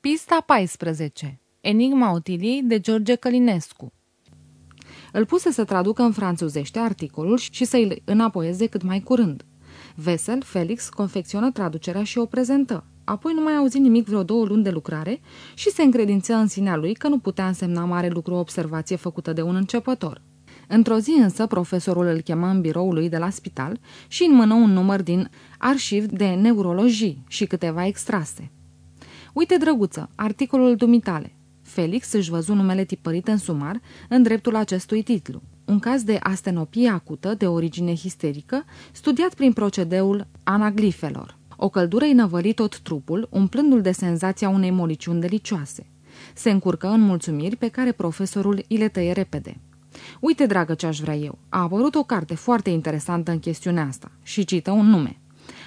Pista 14. Enigma Otiliei de George Călinescu Îl puse să traducă în franțuzește articolul și să-i înapoieze cât mai curând. Vesel, Felix confecționă traducerea și o prezentă. Apoi nu mai auzi nimic vreo două luni de lucrare și se încredință în sinea lui că nu putea însemna mare lucru o observație făcută de un începător. Într-o zi însă, profesorul îl chemă în biroul lui de la spital și înmână un număr din arșiv de neurologii și câteva extrase. Uite, drăguță, articolul dumitale. Felix își văzu numele tipărit în sumar în dreptul acestui titlu. Un caz de astenopie acută de origine histerică, studiat prin procedeul anaglifelor. O căldură îi năvări tot trupul, umplându-l de senzația unei moliciuni delicioase. Se încurcă în mulțumiri pe care profesorul îi le tăie repede. Uite, dragă, ce aș vrea eu. A apărut o carte foarte interesantă în chestiunea asta și cită un nume.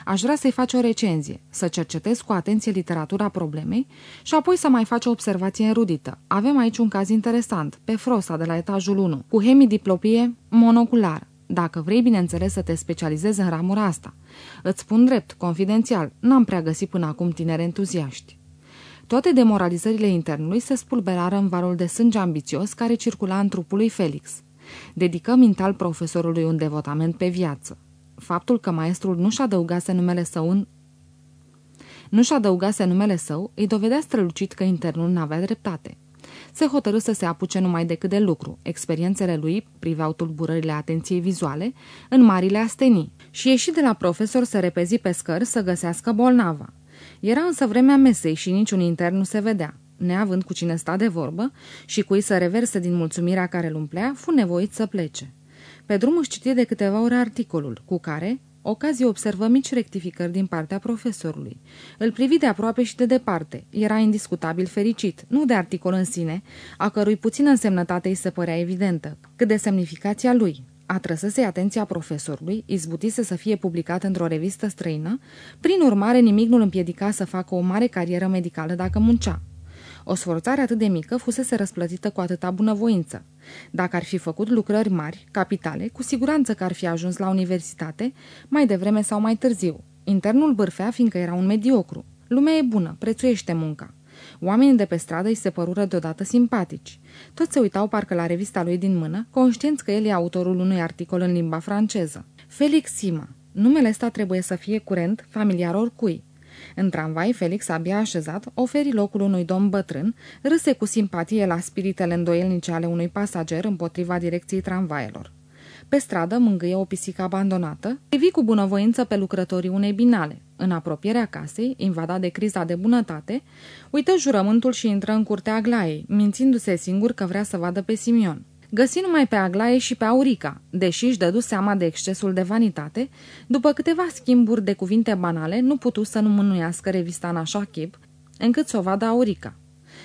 Aș vrea să-i faci o recenzie, să cercetezi cu atenție literatura problemei și apoi să mai faci o observație erudită. Avem aici un caz interesant, pe Frosa de la etajul 1, cu hemidiplopie monoculară. Dacă vrei, bineînțeles, să te specializezi în ramura asta. Îți spun drept, confidențial, n-am prea găsit până acum tineri entuziaști. Toate demoralizările internului se spulberară în valul de sânge ambițios care circula în trupul lui Felix. Dedică mental profesorului un devotament pe viață. Faptul că maestrul nu-și adăugase numele său în nu-și adăugase numele său, îi dovedea strălucit că internul n-avea dreptate. Se hotărâ să se apuce numai decât de lucru. Experiențele lui priveau tulburările atenției vizuale în marile astenii și ieși de la profesor să repezi pe scări să găsească bolnava. Era însă vremea mesei și niciun intern nu se vedea. Neavând cu cine sta de vorbă și cui să reverse din mulțumirea care îl umplea, fu nevoit să plece. Pe drum își citi de câteva ore articolul, cu care ocazie observă mici rectificări din partea profesorului. Îl privi de aproape și de departe. Era indiscutabil fericit, nu de articol în sine, a cărui puțină însemnătate îi se părea evidentă, cât de semnificația lui. Atrăsese atenția profesorului, izbutise să fie publicat într-o revistă străină, prin urmare nimic nu îl împiedica să facă o mare carieră medicală dacă muncea. O sforțare atât de mică fusese răsplătită cu atâta bunăvoință. Dacă ar fi făcut lucrări mari, capitale, cu siguranță că ar fi ajuns la universitate, mai devreme sau mai târziu. Internul bârfea fiindcă era un mediocru. Lumea e bună, prețuiește munca. Oamenii de pe stradă îi se părură deodată simpatici. Toți se uitau parcă la revista lui din mână, conștienți că el e autorul unui articol în limba franceză. Felix Sima. Numele ăsta trebuie să fie curent, familiar oricui. În tramvai, Felix, abia așezat, oferi locul unui domn bătrân, râse cu simpatie la spiritele îndoielnice ale unui pasager împotriva direcției tramvaielor. Pe stradă mângâie o pisică abandonată, privi cu bunăvoință pe lucrătorii unei binale. În apropierea casei, invadat de criza de bunătate, uită jurământul și intră în curtea Aglaiei, mințindu-se singur că vrea să vadă pe Simion. Găsi numai pe Aglaie și pe Aurica, deși își dădu seama de excesul de vanitate, după câteva schimburi de cuvinte banale, nu putu să nu mânuiască revista în așa chip, încât să o vadă Aurica.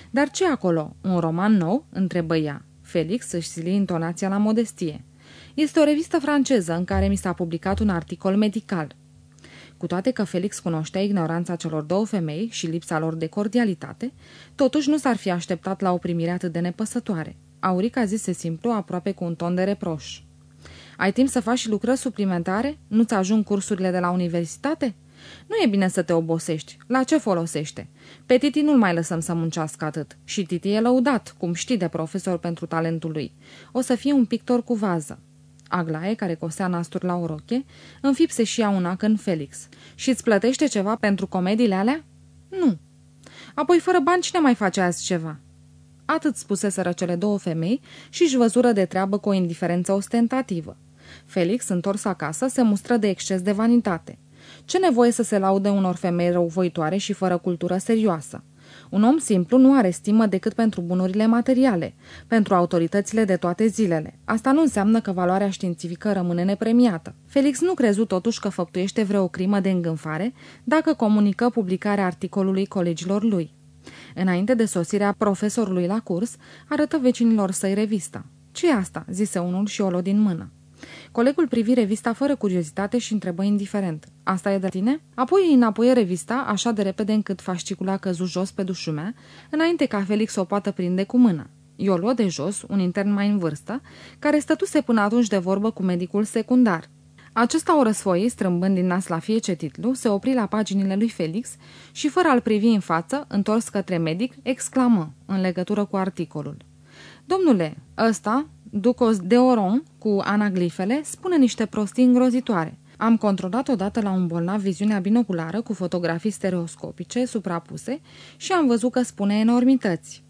Dar ce acolo? Un roman nou?" întrebă ea. Felix își sili intonația la modestie. Este o revistă franceză în care mi s-a publicat un articol medical. Cu toate că Felix cunoștea ignoranța celor două femei și lipsa lor de cordialitate, totuși nu s-ar fi așteptat la o primire atât de nepăsătoare. Aurica zise simplu, aproape cu un ton de reproș. Ai timp să faci și lucrări suplimentare? Nu-ți ajung cursurile de la universitate? Nu e bine să te obosești. La ce folosește? Pe Titi nu-l mai lăsăm să muncească atât. Și Titi e lăudat, cum știi de profesor pentru talentul lui. O să fie un pictor cu vază. Aglaie, care cosea nasturi la o roche, înfipse și ea una în Felix. Și îți plătește ceva pentru comediile alea? Nu. Apoi, fără bani, cine mai face azi ceva? Atât spuseseră cele două femei și își văzură de treabă cu o indiferență ostentativă. Felix, întors acasă, se mustră de exces de vanitate. Ce nevoie să se laude unor femei răuvoitoare și fără cultură serioasă? Un om simplu nu are stimă decât pentru bunurile materiale, pentru autoritățile de toate zilele. Asta nu înseamnă că valoarea științifică rămâne nepremiată. Felix nu crezu totuși că făptuiește vreo crimă de îngânfare dacă comunică publicarea articolului colegilor lui. Înainte de sosirea profesorului la curs, arătă vecinilor săi revista. ce e asta?" zise unul și o luă din mână. Colegul privi revista fără curiozitate și întrebă indiferent. Asta e de tine?" Apoi îi înapoie revista așa de repede încât fascicula căzu jos pe dușumea, înainte ca Felix o poată prinde cu mâna. I-o luă de jos, un intern mai în vârstă, care stătuse până atunci de vorbă cu medicul secundar. Acesta o răsfoi, strâmbând din nas la fiece titlu, se opri la paginile lui Felix și, fără a-l privi în față, întors către medic, exclamă, în legătură cu articolul. Domnule, ăsta, Ducos de Oron, cu anaglifele, spune niște prostii îngrozitoare. Am controlat odată la un bolnav viziunea binoculară cu fotografii stereoscopice suprapuse și am văzut că spune enormități.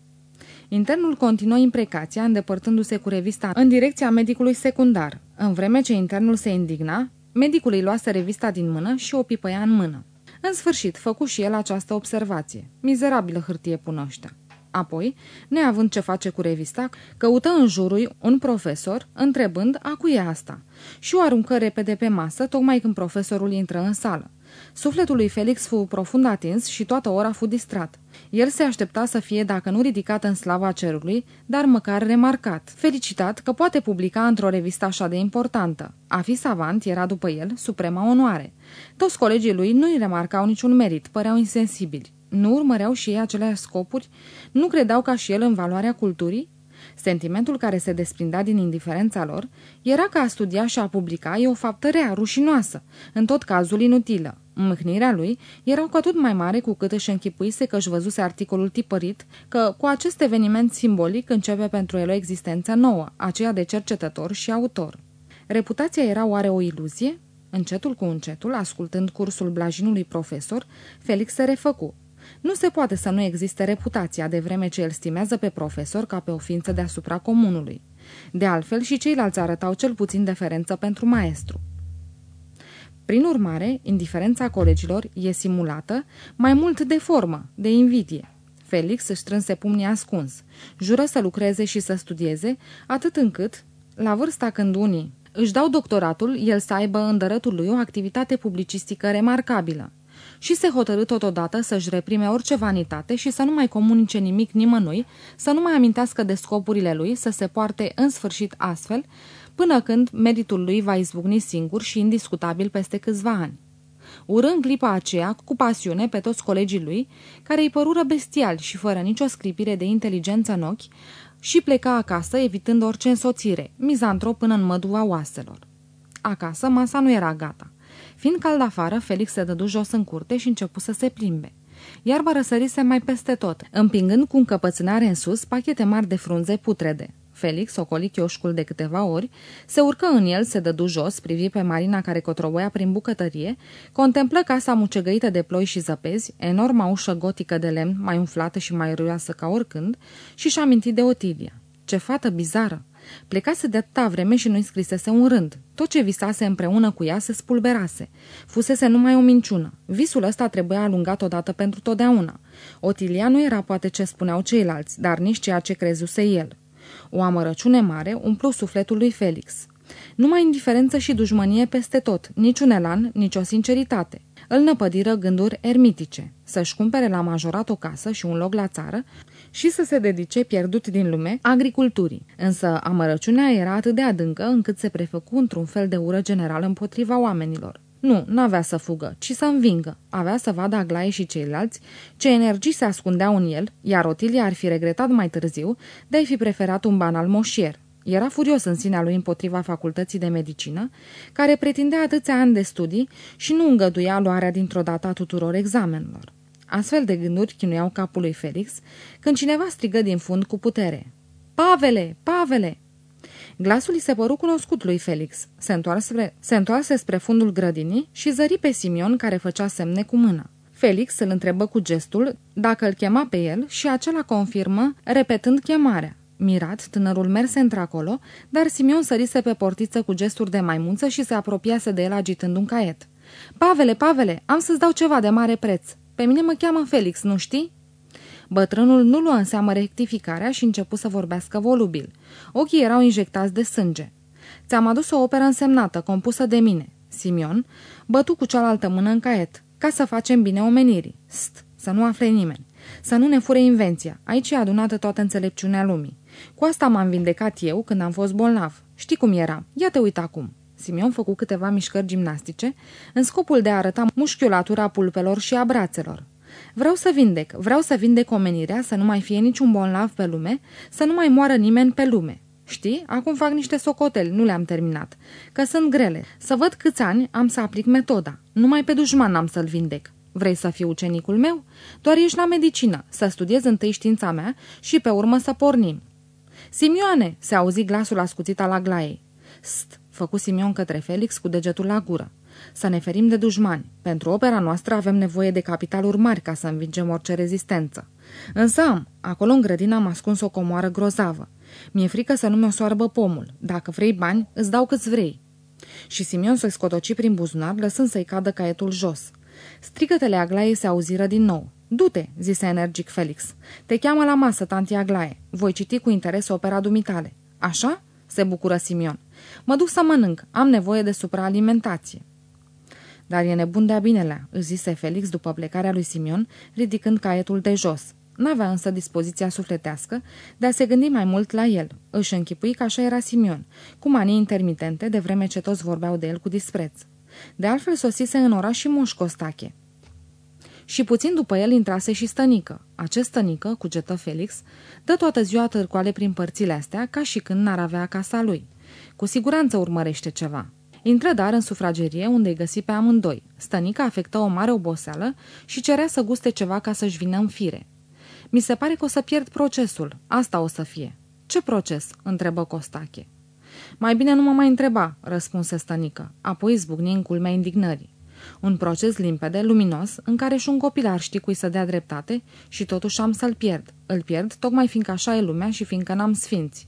Internul continuă imprecația, îndepărtându-se cu revista în direcția medicului secundar. În vreme ce internul se indigna, medicul îi luase revista din mână și o pipăia în mână. În sfârșit, făcu și el această observație. Mizerabilă hârtie pun ăștia. Apoi, neavând ce face cu revista, căută în jurul un profesor, întrebând a cui e asta, și o aruncă repede pe masă, tocmai când profesorul intră în sală. Sufletul lui Felix fu profund atins și toată ora fu distrat. El se aștepta să fie, dacă nu ridicat în slava cerului, dar măcar remarcat, felicitat că poate publica într-o revistă așa de importantă. A fi savant era după el suprema onoare. Toți colegii lui nu-i remarcau niciun merit, păreau insensibili. Nu urmăreau și ei aceleași scopuri? Nu credeau ca și el în valoarea culturii? Sentimentul care se desprindea din indiferența lor era că a studia și a publica e o faptă rea, rușinoasă, în tot cazul inutilă. Mâhnirea lui era cu atât mai mare cu cât își închipuise că își văzuse articolul tipărit, că cu acest eveniment simbolic începe pentru el o existență nouă, aceea de cercetător și autor. Reputația era oare o iluzie? Încetul cu încetul, ascultând cursul blajinului profesor, Felix se refăcu. Nu se poate să nu existe reputația de vreme ce el stimează pe profesor ca pe o ființă deasupra comunului. De altfel și ceilalți arătau cel puțin deferență pentru maestru. Prin urmare, indiferența colegilor e simulată mai mult de formă, de invidie. Felix își strânse pumnii ascuns, jură să lucreze și să studieze, atât încât, la vârsta când unii își dau doctoratul, el să aibă în dărătul lui o activitate publicistică remarcabilă și se hotărâ totodată să-și reprime orice vanitate și să nu mai comunice nimic nimănui, să nu mai amintească de scopurile lui, să se poarte în sfârșit astfel, până când meritul lui va izbucni singur și indiscutabil peste câțiva ani. Urâ în clipa aceea, cu pasiune, pe toți colegii lui, care îi părură bestial și fără nicio sclipire de inteligență în ochi, și pleca acasă, evitând orice însoțire, mizantrop până în măduva oaselor. Acasă, masa nu era gata. Fiind cald afară, Felix se dădu jos în curte și începu să se plimbe. Iarba răsărise mai peste tot, împingând cu încăpățânare în sus pachete mari de frunze putrede. Felix ocoli chioșcul de câteva ori, se urcă în el, se dădu jos, privi pe Marina care cotroboia prin bucătărie, contemplă casa mucegăită de ploi și zăpezi, enorma ușă gotică de lemn, mai umflată și mai râioasă ca oricând, și-și aminti de Otilia. Ce fată bizară! Plecase de atâta vreme și nu-i scrisese un rând. Tot ce visase împreună cu ea se spulberase. Fusese numai o minciună. Visul ăsta trebuia alungat odată pentru totdeauna. Otilia nu era poate ce spuneau ceilalți, dar nici ceea ce crezuse el. O amărăciune mare umplu sufletul lui Felix. Numai indiferență și dușmănie peste tot, niciun elan, nicio sinceritate. Îl năpădiră gânduri ermitice, să-și cumpere la majorat o casă și un loc la țară și să se dedice pierdut din lume agriculturii. Însă amărăciunea era atât de adâncă încât se prefăcu într-un fel de ură generală împotriva oamenilor. Nu, n-avea să fugă, ci să învingă. Avea să vadă Aglaie și ceilalți ce energii se ascundeau în el, iar Otilia ar fi regretat mai târziu de a fi preferat un banal moșier. Era furios în sinea lui împotriva facultății de medicină, care pretindea atâția ani de studii și nu îngăduia luarea dintr-o dată a tuturor examenelor. Astfel de gânduri chinuiau capul lui Felix, când cineva strigă din fund cu putere. Pavele! Pavele! Glasul îi se păru cunoscut lui Felix. Se întoarse, se întoarse spre fundul grădinii și zări pe Simion care făcea semne cu mâna. Felix îl întrebă cu gestul dacă îl chema pe el și acela confirmă, repetând chemarea. Mirat, tânărul merse într-acolo, dar Simion sărise pe portiță cu gesturi de maimunță și se apropiase de el agitând un caiet. Pavele, Pavele, am să-ți dau ceva de mare preț. Pe mine mă cheamă Felix, nu știi?" Bătrânul nu luă în seamă rectificarea și începu să vorbească volubil. Ochii erau injectați de sânge. Ți-am adus o operă însemnată, compusă de mine. Simion bătu cu cealaltă mână în caiet, ca să facem bine omenirii. St, să nu afle nimeni. Să nu ne fure invenția. Aici e adunată toată înțelepciunea lumii. Cu asta m-am vindecat eu când am fost bolnav. Știi cum era? Ia te uit acum. Simion făcu câteva mișcări gimnastice în scopul de a arăta mușchiulatura pulpelor și a brațelor. Vreau să vindec, vreau să vindec omenirea, să nu mai fie niciun bolnav pe lume, să nu mai moară nimeni pe lume. Știi, acum fac niște socoteli, nu le-am terminat, că sunt grele. Să văd câți ani am să aplic metoda. Numai pe dușman am să-l vindec. Vrei să fii ucenicul meu? Doar ești la medicină, să studiez întâi știința mea și pe urmă să pornim. Simioane, se auzi glasul ascuțit al Aglaiei. St, făcu Simion către Felix cu degetul la gură. Să ne ferim de dușmani. Pentru opera noastră avem nevoie de capitaluri mari ca să învingem orice rezistență. Însă am, acolo în grădină am ascuns o comoară grozavă. Mi-e frică să nu mi-o soarbă pomul. Dacă vrei bani, îți dau câți vrei. Și Simion se scotoci prin buzunar, lăsând să-i cadă caietul jos. Strigătele Aglaie se auziră din nou. Du-te, zise energic Felix. Te cheamă la masă, tanti Aglaie. Voi citi cu interes opera dumitale. Așa? se bucură Simion. Mă duc să mănânc. Am nevoie de supraalimentație. Dar e nebun de-a binelea, își zise Felix după plecarea lui Simion, ridicând caietul de jos. N-avea însă dispoziția sufletească de a se gândi mai mult la el. Își închipui că așa era Simion, cu manii intermitente, de vreme ce toți vorbeau de el cu dispreț. De altfel sosise în oraș și Moș Costache. Și puțin după el intrase și stănică. Acest stănică, cugetă Felix, dă toată ziua târcoale prin părțile astea, ca și când n-ar avea casa lui. Cu siguranță urmărește ceva. Intră dar în sufragerie unde îi găsi pe amândoi. Stănica afectă o mare oboseală și cerea să guste ceva ca să-și vină în fire. Mi se pare că o să pierd procesul. Asta o să fie. Ce proces? întrebă Costache. Mai bine nu mă mai întreba, răspunse stănică, apoi zbucni în culmea indignării. Un proces limpede, luminos, în care și un copil ar ști cui să dea dreptate și totuși am să-l pierd. Îl pierd tocmai fiindcă așa e lumea și fiindcă n-am sfinți.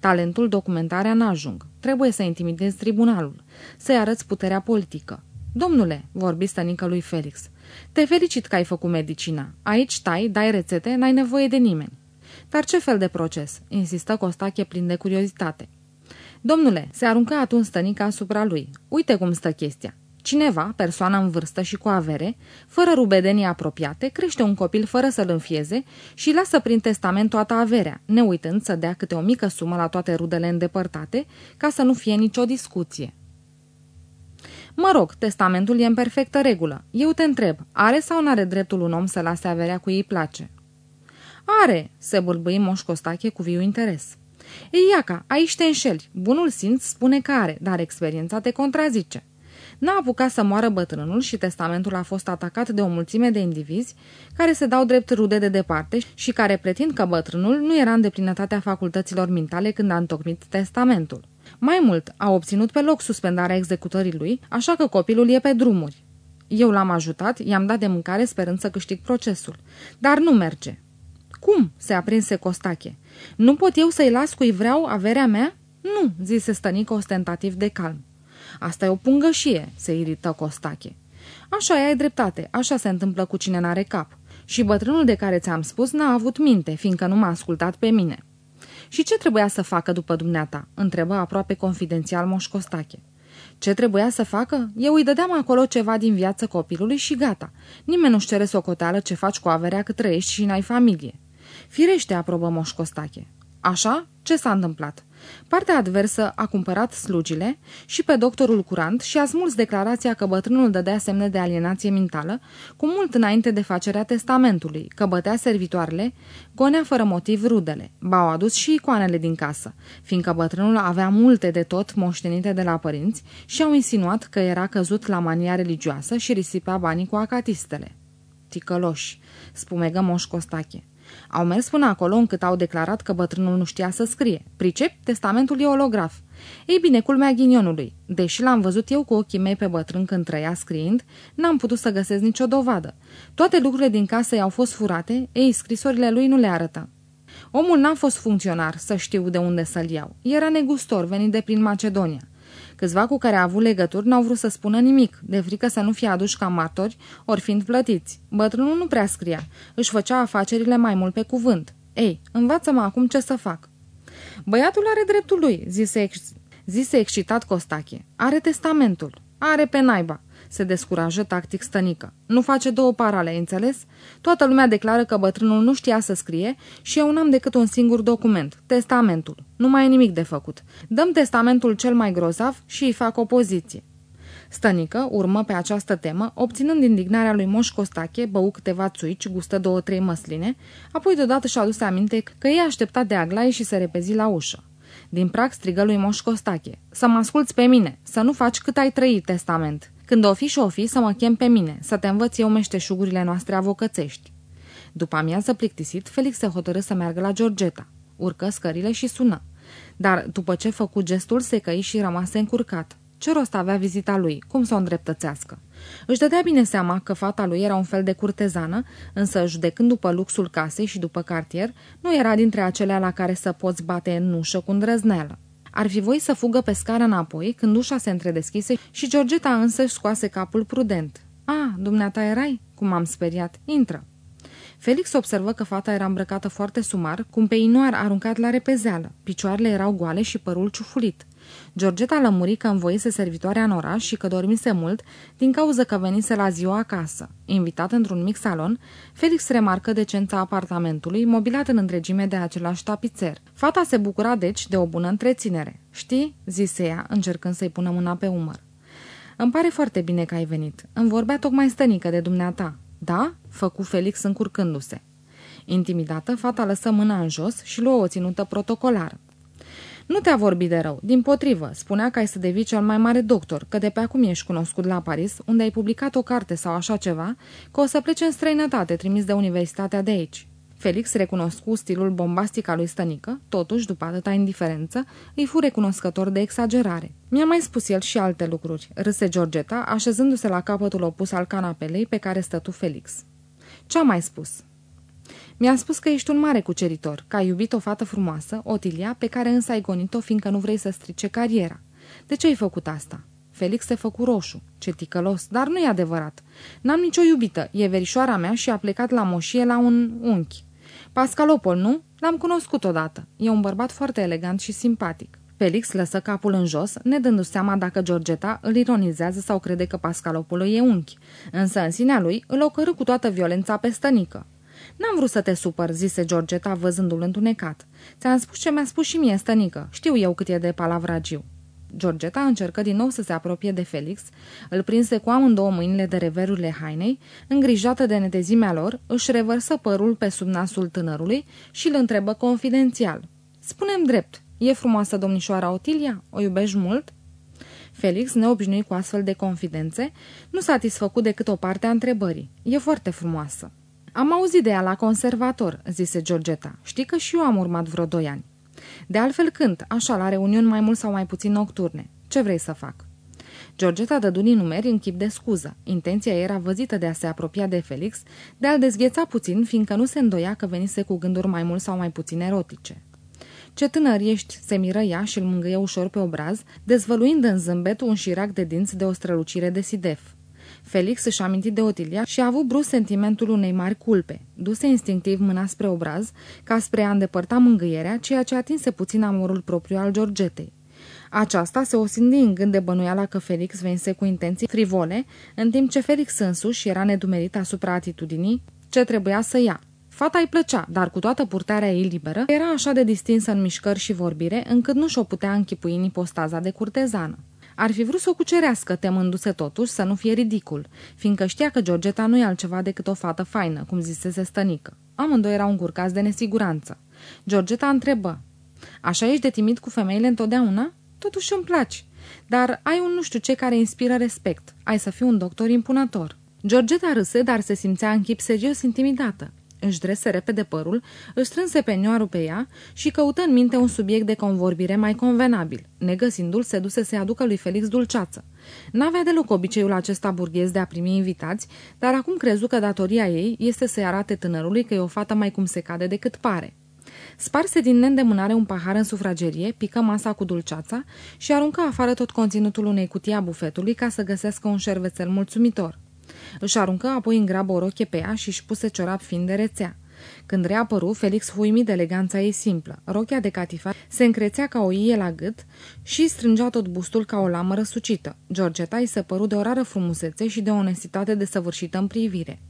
Talentul, documentarea n-ajung. Trebuie să intimidezi tribunalul, să-i arăți puterea politică. Domnule, vorbi stănică lui Felix, te felicit că ai făcut medicina. Aici tai, dai rețete, n-ai nevoie de nimeni. Dar ce fel de proces? insistă Costache plin de curiozitate. Domnule, se aruncă atunci stănica asupra lui. Uite cum stă chestia. Cineva, persoană în vârstă și cu avere, fără rubedenii apropiate, crește un copil fără să-l înfieze și lasă prin testament toată averea, ne uitând să dea câte o mică sumă la toate rudele îndepărtate, ca să nu fie nicio discuție. Mă rog, testamentul e în perfectă regulă. Eu te întreb, are sau nu are dreptul un om să lase averea cu ei place? Are, se bâlbâi Moș Costache cu viu interes. Ei, Iaca, aici te înșeli. Bunul simț spune că are, dar experiența te contrazice. N-a apucat să moară bătrânul și testamentul a fost atacat de o mulțime de indivizi care se dau drept rude de departe și care pretind că bătrânul nu era în deplinătatea facultăților mintale când a întocmit testamentul. Mai mult, a obținut pe loc suspendarea executării lui, așa că copilul e pe drumuri. Eu l-am ajutat, i-am dat de mâncare sperând să câștig procesul. Dar nu merge. Cum? se aprinse Costache. Nu pot eu să-i las cui vreau averea mea? Nu, zise stănică ostentativ de calm. Asta e o pungășie, se irită Costache. Așa e, ai dreptate, așa se întâmplă cu cine n-are cap. Și bătrânul de care ți-am spus n-a avut minte, fiindcă nu m-a ascultat pe mine. Și ce trebuia să facă după dumneata?" întrebă aproape confidențial Moș Costache. Ce trebuia să facă? Eu îi dădeam acolo ceva din viață copilului și gata. Nimeni nu-și cere socoteală ce faci cu averea cât trăiești și n-ai familie. Firește, aprobă Moș Costache. Așa? Ce s-a întâmplat? Partea adversă a cumpărat slugile și pe doctorul curant și a smuls declarația că bătrânul dădea semne de alienație mentală cu mult înainte de facerea testamentului, că bătea servitoarele, gonea fără motiv rudele. Ba-au adus și icoanele din casă, fiindcă bătrânul avea multe de tot moștenite de la părinți și au insinuat că era căzut la mania religioasă și risipea banii cu acatistele. Ticăloși, spumegă Moș Costache. Au mers până acolo încât au declarat că bătrânul nu știa să scrie. Pricep, testamentul e olograf. Ei bine, culmea ghinionului. Deși l-am văzut eu cu ochii mei pe bătrân când trăia scriind, n-am putut să găsesc nicio dovadă. Toate lucrurile din casă i-au fost furate, ei, scrisorile lui nu le arătă. Omul n-a fost funcționar, să știu de unde să-l iau. Era negustor, venit de prin Macedonia. Câțiva cu care a avut legături n-au vrut să spună nimic, de frică să nu fie aduși ca martori, ori fiind plătiți. Bătrânul nu prea scria, își făcea afacerile mai mult pe cuvânt. Ei, învață-mă acum ce să fac. Băiatul are dreptul lui, zise, ex- zise excitat Costache. Are testamentul. Are pe naiba se descurajă tactic stănică. Nu face două parale, înțeles? Toată lumea declară că bătrânul nu știa să scrie și eu n-am decât un singur document, testamentul. Nu mai e nimic de făcut. Dăm testamentul cel mai grozav și îi fac opoziție. Stănică urmă pe această temă, obținând indignarea lui Moș Costache, bău câteva țuici, gustă două-trei măsline, apoi deodată și-a adus aminte că ei aștepta de Aglaie și se repezi la ușă. Din prag strigă lui Moș Costache. Să mă asculți pe mine, să nu faci cât ai trăit testament. Când o fi și o fi, să mă chem pe mine, să te învăț eu meșteșugurile noastre avocățești. După amiază plictisit, Felix se hotărâ să meargă la Georgeta. Urcă scările și sună. Dar după ce făcu gestul, se căi și rămase încurcat. Ce rost avea vizita lui? Cum să o îndreptățească? Își dădea bine seama că fata lui era un fel de curtezană, însă, judecând după luxul casei și după cartier, nu era dintre acelea la care să poți bate în ușă cu îndrăzneală. Ar fi voi să fugă pe scară înapoi, când ușa se întredeschise și Georgeta însă își scoase capul prudent. A, dumneata erai? Cum am speriat. Intră!" Felix observă că fata era îmbrăcată foarte sumar, cu un peinoar aruncat la repezeală. Picioarele erau goale și părul ciufulit. Georgeta lămuri că învoise servitoarea în oraș și că dormise mult din cauza că venise la ziua acasă. Invitat într-un mic salon, Felix remarcă decența apartamentului, mobilat în întregime de același tapițer. Fata se bucura deci de o bună întreținere. Știi?" zise ea, încercând să-i pună mâna pe umăr. Îmi pare foarte bine că ai venit. Îmi vorbea tocmai stănică de dumneata." Da?" făcu Felix încurcându-se. Intimidată, fata lăsă mâna în jos și luă o ținută protocolară. Nu te-a vorbit de rău, din potrivă, spunea că ai să devii cel mai mare doctor, că de pe acum ești cunoscut la Paris, unde ai publicat o carte sau așa ceva, că o să plece în străinătate, trimis de universitatea de aici. Felix recunoscu stilul bombastic al lui Stănică, totuși, după atâta indiferență, îi fu recunoscător de exagerare. Mi-a mai spus el și alte lucruri, râse Georgeta, așezându-se la capătul opus al canapelei pe care stătu Felix. Ce-a mai spus? Mi-a spus că ești un mare cuceritor, că ai iubit o fată frumoasă, Otilia, pe care însă ai gonit-o fiindcă nu vrei să strice cariera. De ce ai făcut asta? Felix se făcu roșu. Ce ticălos, dar nu e adevărat. N-am nicio iubită, e verișoara mea și a plecat la moșie la un unchi. Pascalopol, nu? L-am cunoscut odată. E un bărbat foarte elegant și simpatic. Felix lăsă capul în jos, ne dându seama dacă Georgeta îl ironizează sau crede că Pascalopol e unchi. Însă în sinea lui îl ocărâ cu toată violența pe stănică. N-am vrut să te supăr, zise Georgeta văzându-l întunecat. Ți-am spus ce mi-a spus și mie, stănică. Știu eu cât e de palavragiu. Georgeta încercă din nou să se apropie de Felix, îl prinse cu amândouă mâinile de reverurile hainei, îngrijată de netezimea lor, își revărsă părul pe sub nasul tânărului și îl întrebă confidențial. Spunem drept, e frumoasă domnișoara Otilia? O iubești mult?" Felix, neobișnuit cu astfel de confidențe, nu satisfăcut decât o parte a întrebării. E foarte frumoasă. Am auzit de ea la conservator, zise Georgeta. Știi că și eu am urmat vreo doi ani. De altfel când, așa, la reuniuni mai mult sau mai puțin nocturne. Ce vrei să fac? Georgeta dădu din numeri în chip de scuză. Intenția era văzită de a se apropia de Felix, de a-l dezgheța puțin, fiindcă nu se îndoia că venise cu gânduri mai mult sau mai puțin erotice. Ce tânăr ești, se miră ea și îl mângâie ușor pe obraz, dezvăluind în zâmbet un șirac de dinți de o strălucire de sidef. Felix își aminti de Otilia și a avut brusc sentimentul unei mari culpe. Duse instinctiv mâna spre obraz, ca spre a îndepărta mângâierea, ceea ce atinse puțin amorul propriu al Georgetei. Aceasta se osindi în gând de bănuiala că Felix vense cu intenții frivole, în timp ce Felix însuși era nedumerit asupra atitudinii ce trebuia să ia. Fata îi plăcea, dar cu toată purtarea ei liberă, era așa de distinsă în mișcări și vorbire, încât nu și-o putea închipui în ipostaza de curtezană. Ar fi vrut să o cucerească, temându-se totuși să nu fie ridicul, fiindcă știa că Georgeta nu e altceva decât o fată faină, cum zisese stănică. Amândoi erau încurcați de nesiguranță. Georgeta întrebă, Așa ești de timid cu femeile întotdeauna? Totuși îmi placi. Dar ai un nu știu ce care inspiră respect. Ai să fii un doctor impunător. Georgeta râse, dar se simțea în chip serios intimidată. Își drese repede părul, își strânse penioarul pe ea și căută în minte un subiect de convorbire mai convenabil. Negăsindu-l, se duse să-i aducă lui Felix dulceață. N-avea deloc obiceiul acesta burghez de a primi invitați, dar acum crezu că datoria ei este să-i arate tânărului că e o fată mai cum se cade decât pare. Sparse din neîndemânare un pahar în sufragerie, pică masa cu dulceața și aruncă afară tot conținutul unei cutii a bufetului ca să găsească un șervețel mulțumitor. Își aruncă apoi în grabă o roche pe ea și își puse ciorap fin de rețea. Când reapăru, Felix fu uimit de eleganța ei simplă. Rochea de catifa se încrețea ca o ie la gât și strângea tot bustul ca o lamă răsucită. Georgeta îi se păru de o rară frumusețe și de o onestitate desăvârșită în privire.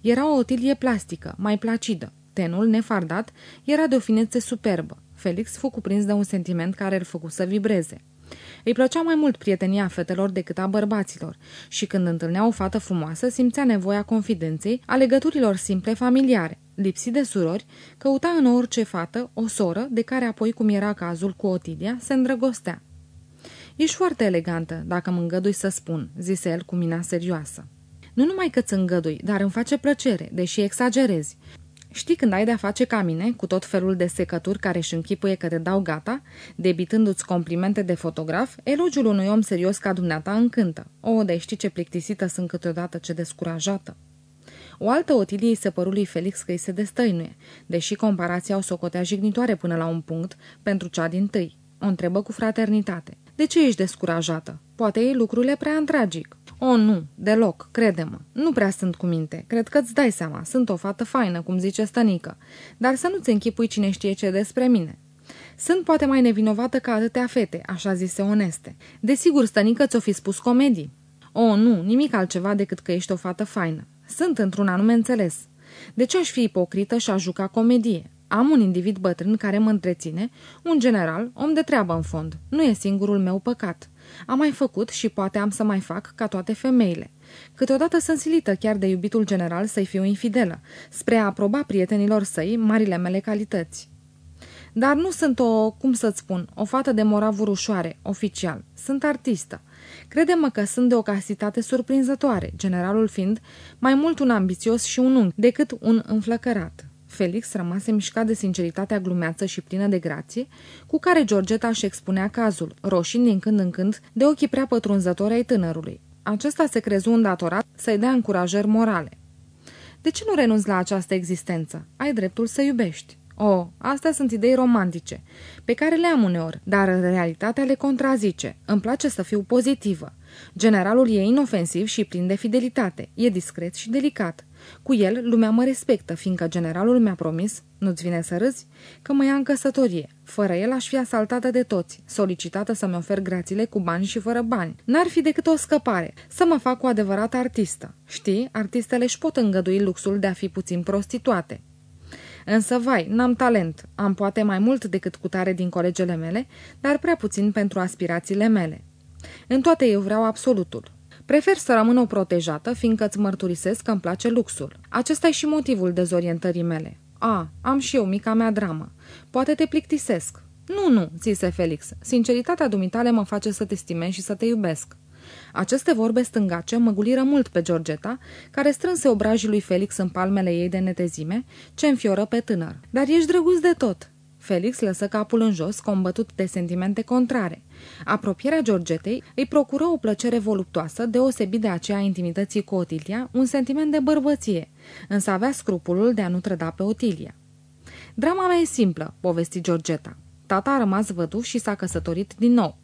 Era o otilie plastică, mai placidă. Tenul, nefardat, era de o finețe superbă. Felix fu cuprins de un sentiment care îl făcu să vibreze. Îi plăcea mai mult prietenia fetelor decât a bărbaților și când întâlnea o fată frumoasă simțea nevoia confidenței, a legăturilor simple familiare. lipsit de surori, căuta în orice fată o soră de care apoi, cum era cazul cu Otilia, se îndrăgostea. Ești foarte elegantă, dacă mă îngădui să spun," zise el cu mina serioasă. Nu numai că ți îngădui, dar îmi face plăcere, deși exagerezi. Știi când ai de-a face ca mine, cu tot felul de secături care își închipuie că te dau gata, debitându-ți complimente de fotograf, elogiul unui om serios ca dumneata încântă. O, de știi ce plictisită sunt câteodată, ce descurajată. O altă Otilie îi se păru lui Felix că îi se destăinuie, deși comparația o socotea jignitoare până la un punct pentru cea din tâi. O întrebă cu fraternitate. De ce ești descurajată? Poate e lucrurile prea tragic. O, nu, deloc, crede-mă. Nu prea sunt cu minte. Cred că îți dai seama. Sunt o fată faină, cum zice stănică. Dar să nu-ți închipui cine știe ce despre mine. Sunt poate mai nevinovată ca atâtea fete, așa zise oneste. Desigur, stănică ți-o fi spus comedii. O, nu, nimic altceva decât că ești o fată faină. Sunt într-un anume înțeles. De ce aș fi ipocrită și aș juca comedie? Am un individ bătrân care mă întreține, un general, om de treabă în fond. Nu e singurul meu păcat. Am mai făcut și poate am să mai fac ca toate femeile. Câteodată sunt silită chiar de iubitul general să-i fiu infidelă, spre a aproba prietenilor săi marile mele calități. Dar nu sunt o, cum să-ți spun, o fată de moravuri ușoare, oficial. Sunt artistă. Crede-mă că sunt de o casitate surprinzătoare, generalul fiind mai mult un ambițios și un unghi decât un înflăcărat. Felix rămase mișcat de sinceritatea glumeață și plină de grație, cu care Georgeta își expunea cazul, roșind din când în când de ochii prea pătrunzători ai tânărului. Acesta se crezu îndatorat să-i dea încurajări morale. De ce nu renunți la această existență? Ai dreptul să iubești. Oh, astea sunt idei romantice, pe care le am uneori, dar realitatea le contrazice. Îmi place să fiu pozitivă. Generalul e inofensiv și plin de fidelitate, e discret și delicat. Cu el, lumea mă respectă, fiindcă generalul mi-a promis, nu-ți vine să râzi, că mă ia în căsătorie. Fără el aș fi asaltată de toți, solicitată să-mi ofer grațiile cu bani și fără bani. N-ar fi decât o scăpare, să mă fac o adevărată artistă. Știi, artistele își pot îngădui luxul de a fi puțin prostituate. Însă, vai, n-am talent, am poate mai mult decât cu tare din colegele mele, dar prea puțin pentru aspirațiile mele. În toate eu vreau absolutul. Prefer să rămân o protejată, fiindcă îți mărturisesc că îmi place luxul. Acesta e și motivul dezorientării mele. A, am și eu mica mea dramă. Poate te plictisesc. Nu, nu, zise Felix. Sinceritatea dumitale mă face să te stimez și să te iubesc. Aceste vorbe stângace măguliră mult pe Georgeta, care strânse obrajii lui Felix în palmele ei de netezime, ce înfioră pe tânăr. Dar ești drăguț de tot. Felix lăsă capul în jos, combătut de sentimente contrare. Apropierea Georgetei îi procură o plăcere voluptoasă, deosebit de aceea intimității cu Otilia, un sentiment de bărbăție, însă avea scrupulul de a nu trăda pe Otilia. Drama mea e simplă, povesti Georgeta. Tata a rămas văduv și s-a căsătorit din nou.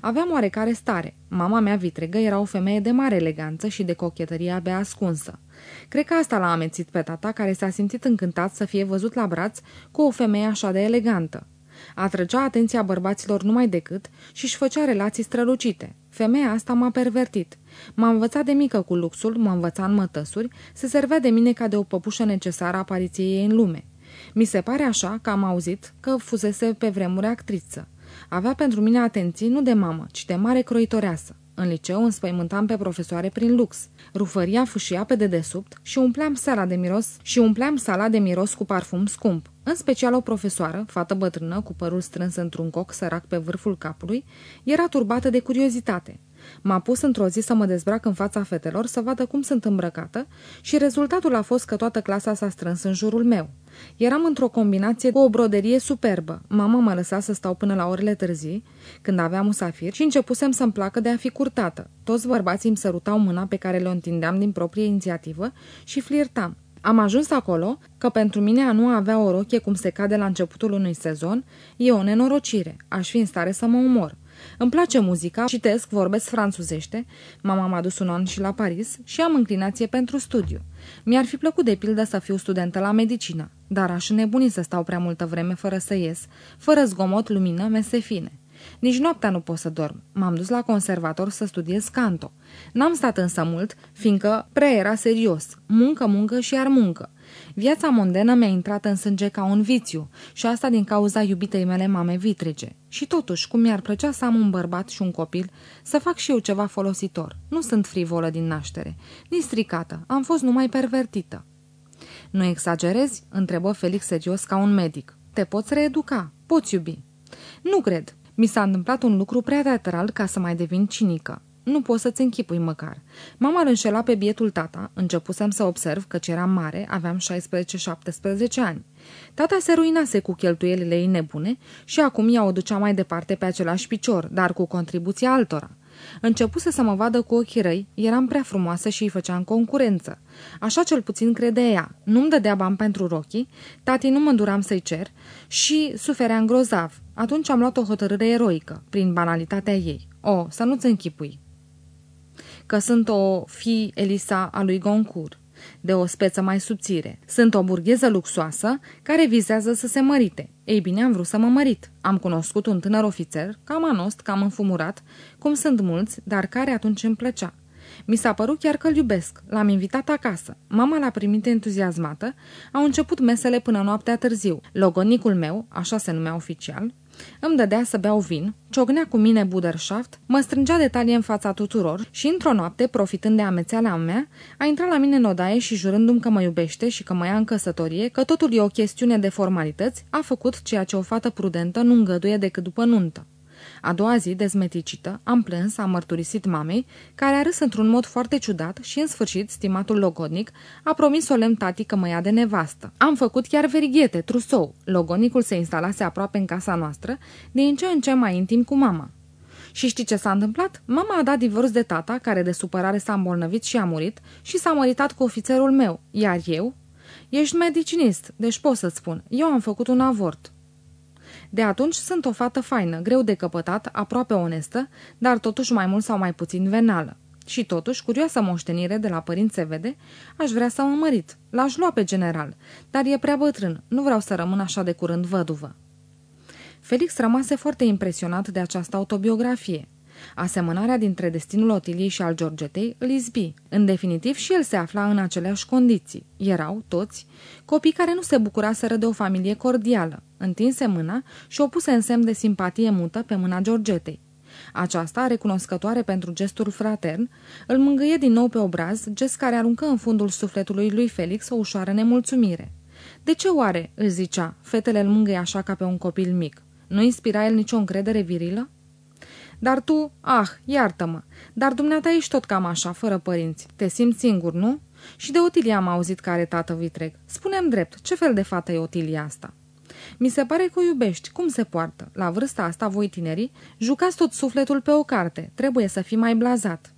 Aveam oarecare stare. Mama mea vitregă era o femeie de mare eleganță și de cochetărie abia ascunsă. Cred că asta l-a amețit pe tata, care s-a simțit încântat să fie văzut la braț cu o femeie așa de elegantă. Atrăgea atenția bărbaților numai decât și își făcea relații strălucite. Femeia asta m-a pervertit. M-a învățat de mică cu luxul, m-a învățat în mătăsuri, se servea de mine ca de o păpușă necesară apariției ei în lume. Mi se pare așa că am auzit că fusese pe vremuri actriță. Avea pentru mine atenții nu de mamă, ci de mare croitoreasă. În liceu înspăimântam pe profesoare prin lux. Rufăria fâșia pe dedesubt și umpleam sala de miros și umpleam sala de miros cu parfum scump. În special o profesoară, fată bătrână cu părul strâns într-un coc sărac pe vârful capului, era turbată de curiozitate. M-a pus într-o zi să mă dezbrac în fața fetelor să vadă cum sunt îmbrăcată și rezultatul a fost că toată clasa s-a strâns în jurul meu. Eram într-o combinație cu o broderie superbă. Mama mă lăsa să stau până la orele târzii, când aveam musafir, și începusem să-mi placă de a fi curtată. Toți bărbații îmi sărutau mâna pe care le întindeam din proprie inițiativă și flirtam. Am ajuns acolo că pentru mine a nu avea o rochie cum se cade la începutul unui sezon e o nenorocire. Aș fi în stare să mă umor. Îmi place muzica, citesc, vorbesc franțuzește, mama m-a dus un an și la Paris și am înclinație pentru studiu. Mi-ar fi plăcut de pildă să fiu studentă la medicină, dar aș nebuni să stau prea multă vreme fără să ies, fără zgomot, lumină, mese fine. Nici noaptea nu pot să dorm. M-am dus la conservator să studiez canto. N-am stat însă mult, fiindcă prea era serios. Muncă, muncă și iar muncă. Viața mondenă mi-a intrat în sânge ca un vițiu și asta din cauza iubitei mele mame vitrege. Și totuși, cum mi-ar plăcea să am un bărbat și un copil, să fac și eu ceva folositor. Nu sunt frivolă din naștere, nici stricată, am fost numai pervertită. Nu exagerezi?" întrebă Felix serios ca un medic. Te poți reeduca, poți iubi." Nu cred. Mi s-a întâmplat un lucru prea teatral ca să mai devin cinică. Nu poți să-ți închipui măcar. Mama îl înșela pe bietul tata, începusem să observ că eram mare, aveam 16-17 ani. Tata se ruinase cu cheltuielile ei nebune și acum ea o ducea mai departe pe același picior, dar cu contribuția altora. Începuse să mă vadă cu ochii răi, eram prea frumoasă și îi făceam concurență. Așa cel puțin crede ea. Nu-mi dădea bani pentru rochii, tati nu mă duram să-i cer și suferea grozav. Atunci am luat o hotărâre eroică, prin banalitatea ei. O, să nu-ți închipui că sunt o fi Elisa a lui Goncourt, de o speță mai subțire. Sunt o burgheză luxoasă care vizează să se mărite. Ei bine, am vrut să mă mărit. Am cunoscut un tânăr ofițer, cam anost, cam înfumurat, cum sunt mulți, dar care atunci îmi plăcea. Mi s-a părut chiar că-l iubesc. L-am invitat acasă. Mama l-a primit entuziasmată. Au început mesele până noaptea târziu. Logonicul meu, așa se numea oficial, îmi dădea să beau vin, ciognea cu mine budershaft, mă strângea de talie în fața tuturor și, într-o noapte, profitând de amețeala mea, a intrat la mine în odaie și, jurându-mi că mă iubește și că mă ia în căsătorie, că totul e o chestiune de formalități, a făcut ceea ce o fată prudentă nu îngăduie decât după nuntă. A doua zi, dezmeticită, am plâns, am mărturisit mamei, care a râs într-un mod foarte ciudat și, în sfârșit, stimatul logodnic a promis solemn tati că mă ia de nevastă. Am făcut chiar verighete, trusou. Logodnicul se instalase aproape în casa noastră, din ce în ce mai intim cu mama. Și știi ce s-a întâmplat? Mama a dat divorț de tata, care de supărare s-a îmbolnăvit și a murit, și s-a măritat cu ofițerul meu, iar eu? Ești medicinist, deci pot să-ți spun. Eu am făcut un avort. De atunci sunt o fată faină, greu de căpătat, aproape onestă, dar totuși mai mult sau mai puțin venală. Și totuși, curioasă moștenire de la părinți se vede, aș vrea să mă mărit. L-aș lua pe general, dar e prea bătrân, nu vreau să rămân așa de curând văduvă. Felix rămase foarte impresionat de această autobiografie. Asemănarea dintre destinul Otiliei și al Georgetei îl izbi. În definitiv, și el se afla în aceleași condiții. Erau, toți, copii care nu se bucuraseră de o familie cordială. Întinse mâna și o puse în semn de simpatie mută pe mâna Georgetei. Aceasta, recunoscătoare pentru gestul fratern, îl mângâie din nou pe obraz, gest care aruncă în fundul sufletului lui Felix o ușoară nemulțumire. De ce oare, îți zicea, fetele îl mângâie așa ca pe un copil mic? Nu inspira el nicio încredere virilă? Dar tu, ah, iartă-mă, dar dumneata ești tot cam așa, fără părinți. Te simți singur, nu? Și de Otilia am auzit că are tată vitreg. Spune-mi drept, ce fel de fată e Otilia asta? Mi se pare că o iubești. Cum se poartă? La vârsta asta, voi tinerii, jucați tot sufletul pe o carte. Trebuie să fii mai blazat.